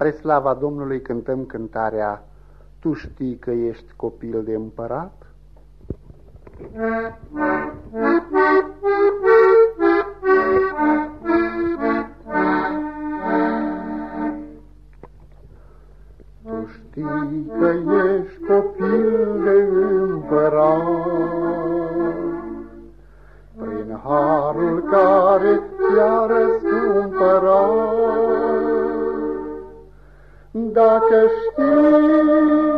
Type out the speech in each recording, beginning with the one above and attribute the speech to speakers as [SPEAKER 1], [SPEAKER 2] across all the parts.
[SPEAKER 1] Spre slava Domnului cântăm cântarea Tu știi că ești copil de împărat? Tu știi că ești copil de împărat Prin harul care ți-a dacă știi,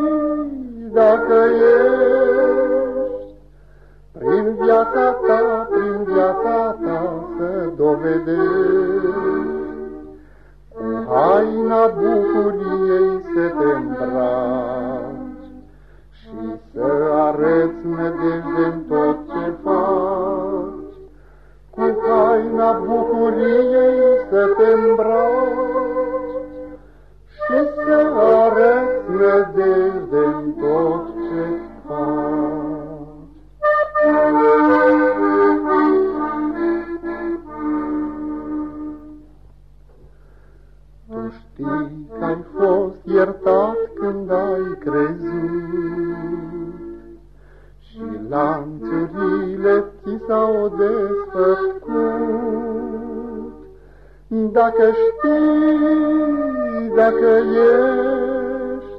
[SPEAKER 1] dacă ești, prin viața ta, prin viața ta să dovedești, cu haina bucuriei să te îmbraci și să arăți nădejde în tot ce faci, cu haina bucuriei să te îmbraci și să arăți nădejde în tot ce faci. Tu știi că ai fost iertat când ai crezut și lanțurile ți s-au desfăcut. Dacă știi dacă ești,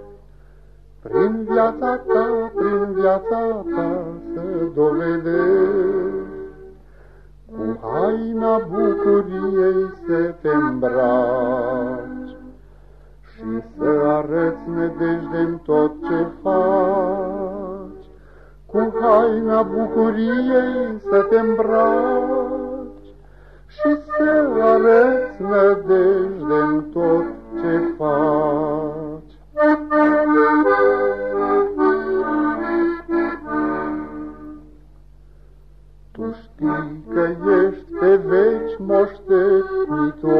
[SPEAKER 1] prin viața ta, prin viața ta să dovedești, cu haina bucuriei să te îmbraci și să arăți nedejde în tot ce faci, cu haina bucuriei să te îmbraci și să arăți nădejde în tot ce faci. Tu știi că ești pe veci moștenitor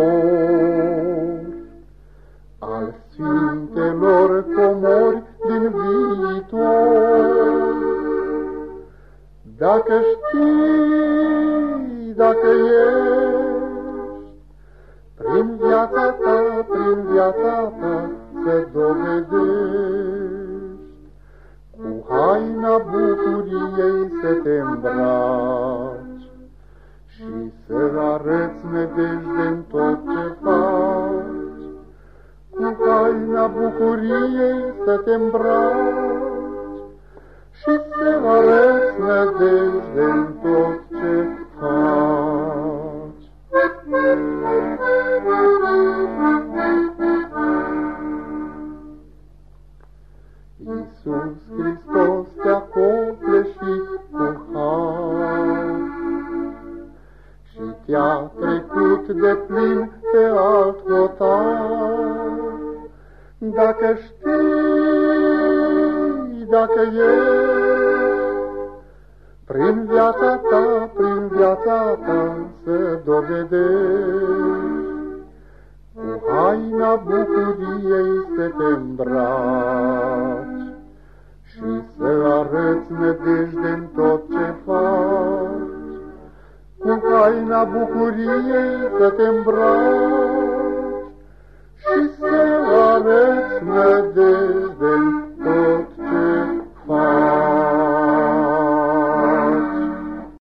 [SPEAKER 1] al Sfintelor comori din viitor. Dacă știi, dacă ești, îmbraci și să arăți nedejde în tot ce faci, cu haina bucuriei să te îmbraci și să arăți nedejde în tot ce faci. Iisus Hristos și te-a trecut de plin pe alt hotar. Dacă știi, dacă ești, prin viața ta, prin viața ta să dovedești, cu haina bucuriei să te îmbraci și să arăți nădejde în tot ce faci. Cu haina bucuriei să te îmbraci